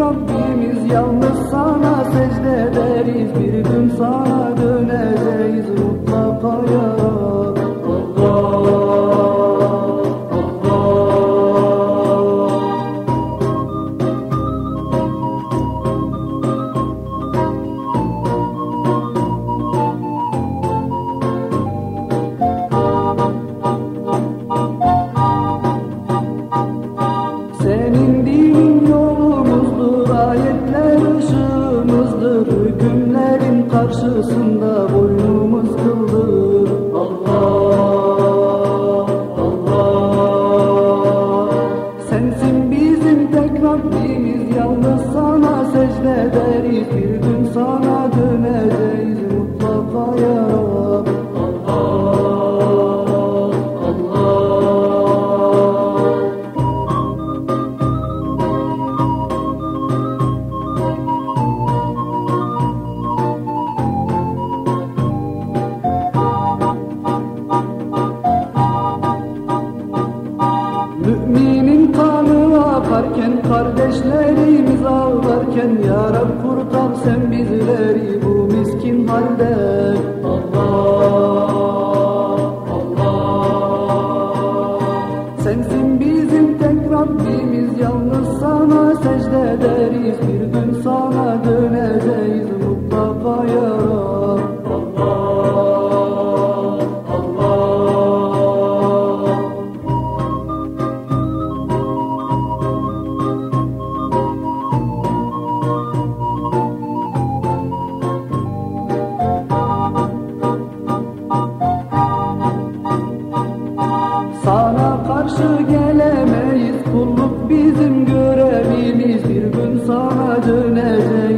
Rabbimiz yalnız sana secde ederiz. Bir gün sana döneceğiz. Mutlaka ya Rabbimiz, yalnız sana secde ederiz Bir gün sana döneceğiz mutlaka ya Rab. Allah, Allah Müminin kanı akarken Kardeşlerimiz ağlarken Ya Sana karşı gelemeyiz. Kulluk bizim görevimiz. Bir gün sana döneceğiz